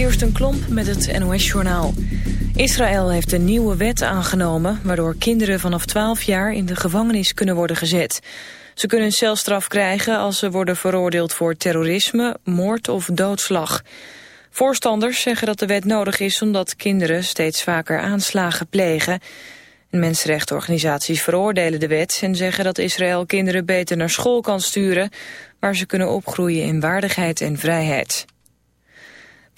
Kirsten Klomp met het NOS-journaal. Israël heeft een nieuwe wet aangenomen... waardoor kinderen vanaf 12 jaar in de gevangenis kunnen worden gezet. Ze kunnen een celstraf krijgen als ze worden veroordeeld voor terrorisme, moord of doodslag. Voorstanders zeggen dat de wet nodig is omdat kinderen steeds vaker aanslagen plegen. Mensenrechtenorganisaties veroordelen de wet en zeggen dat Israël kinderen beter naar school kan sturen, waar ze kunnen opgroeien in waardigheid en vrijheid.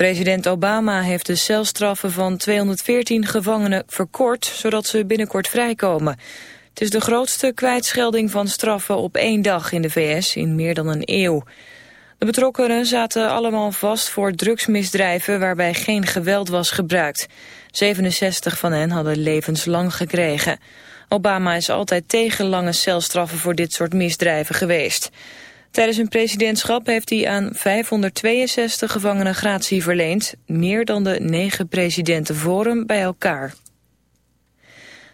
President Obama heeft de celstraffen van 214 gevangenen verkort, zodat ze binnenkort vrijkomen. Het is de grootste kwijtschelding van straffen op één dag in de VS in meer dan een eeuw. De betrokkenen zaten allemaal vast voor drugsmisdrijven waarbij geen geweld was gebruikt. 67 van hen hadden levenslang gekregen. Obama is altijd tegen lange celstraffen voor dit soort misdrijven geweest. Tijdens zijn presidentschap heeft hij aan 562 gevangenen gratie verleend, meer dan de negen presidenten voor hem bij elkaar.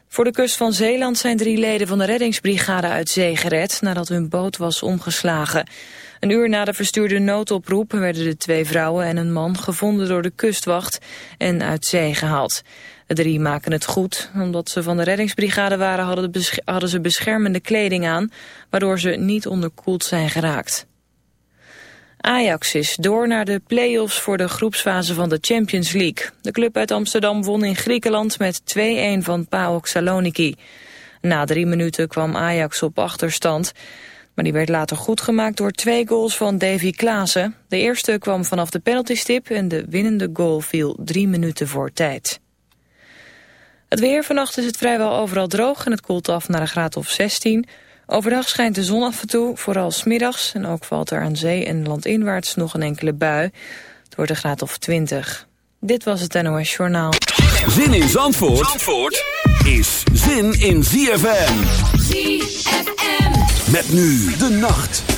Voor de kust van Zeeland zijn drie leden van de reddingsbrigade uit zee gered nadat hun boot was omgeslagen. Een uur na de verstuurde noodoproep werden de twee vrouwen en een man gevonden door de kustwacht en uit zee gehaald. De drie maken het goed. Omdat ze van de reddingsbrigade waren hadden, ze beschermende kleding aan, waardoor ze niet onderkoeld zijn geraakt. Ajax is door naar de play-offs voor de groepsfase van de Champions League. De club uit Amsterdam won in Griekenland met 2-1 van PAOK Saloniki. Na drie minuten kwam Ajax op achterstand. Maar die werd later goed gemaakt door twee goals van Davy Klaassen. De eerste kwam vanaf de penaltystip en de winnende goal viel drie minuten voor tijd. Het weer, vannacht is het vrijwel overal droog en het koelt af naar een graad of 16. Overdag schijnt de zon af en toe, vooral smiddags. En ook valt er aan zee en landinwaarts nog een enkele bui. Het wordt een graad of 20. Dit was het NOS Journaal. Zin in Zandvoort, Zandvoort is zin in ZFM. ZFM. Met nu de nacht.